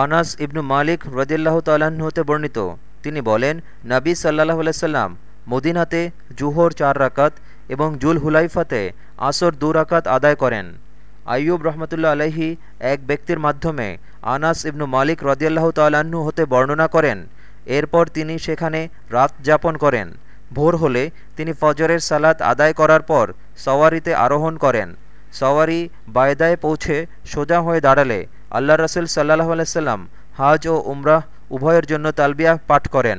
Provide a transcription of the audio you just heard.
আনাস ইবনু মালিক রদিল্লাহ তাল্লাহ্ন হতে বর্ণিত। তিনি বলেন, নাবী সাল্লাহ আলাইসাল্লাম মদিনাতে জুহর চার রাকাত এবং জুল হুলাইফাতে আসর দু রাকাত আদায় করেন। আইয়ুব রহমতুল্লা আলহি এক ব্যক্তির মাধ্যমে আনাস ইবনু মালিক রদিয়াল্লাহ তাল্লাহ্ন হতে বর্ণনা করেন। এরপর তিনি সেখানে রাত যাপন করেন। ভোর হলে তিনি ফজরের সালাত আদায় করার পর সওয়ারিতে আরোহণ করেন। সওয়ারি বায়দায় পৌঁছে সোজা হয়ে দাঁড়ালে আল্লাহ রসুল সাল্লাহ আলাইসাল্লাম হাজ ও উমরাহ উভয়ের জন্য তালবিয়া পাঠ করেন।